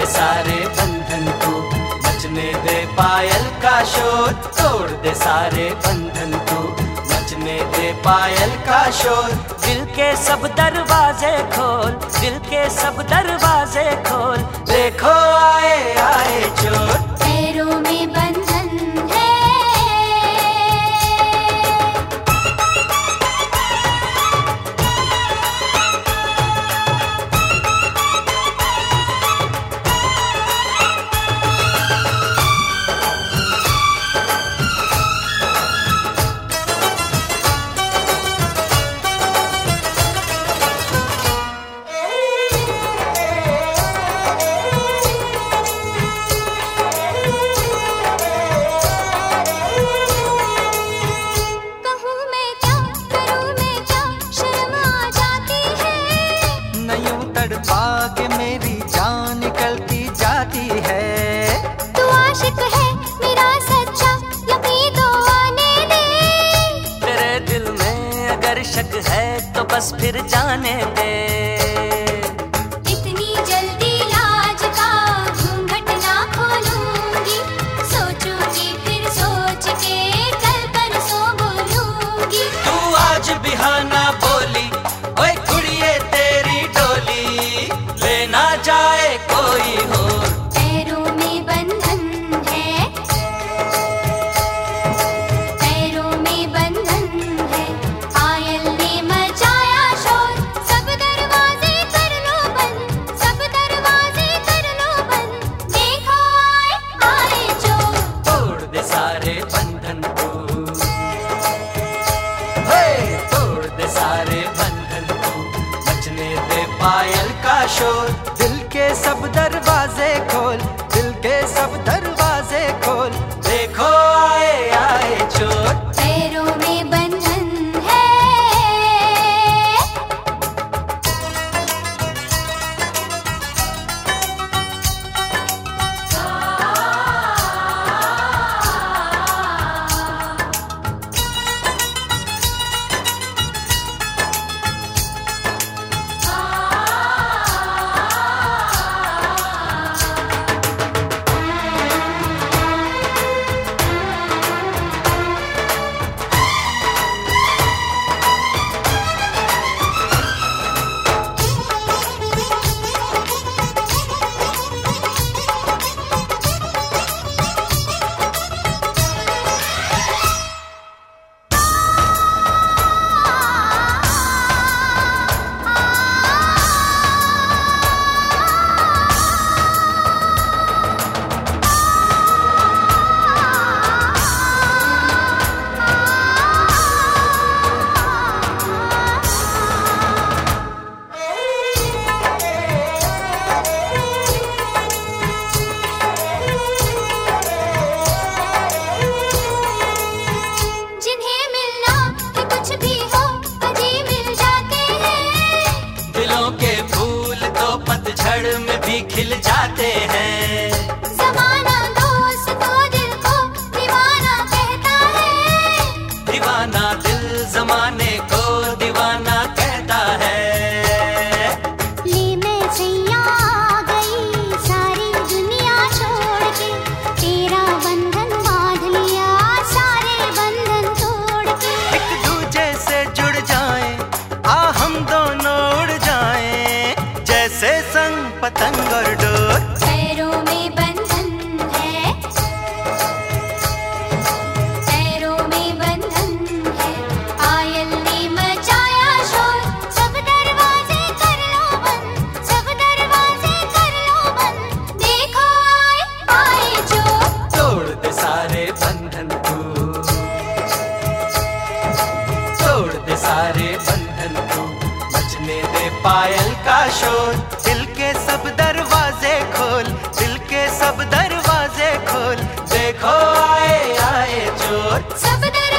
दे सारे बंधन को। बचने दे पायल का शोर तोड़ दे सारे बंधन को। बचने दे पायल का शोर दिल के सब दरवाजे खोल, दिल के सब दरवाजे खोल। देखो आए आए चोर। पैरों में बंधन है नयूं तड़पा के मेरी जान निकलती जाती है। तू आशिक है मेरा सच्चा यकीन तो आने दे। तेरे दिल में अगर शक है तो बस फिर जाने दे। इतनी के जैसे संग पतंग और डोर। पैरों में बंधन है। पैरों में बंधन है। पायल ने मचाया शोर। सब दरवाजे कर लो बंद। सब दरवाजे कर लो बंद। देखो आए आए जो। तोड़ दे सारे बंधन तू। तोड़ दे सारे बंधन का शोर। दिल के सब दरवाजे खोल, दिल के सब दरवाजे खोल। देखो आए आए चोर। सब दर...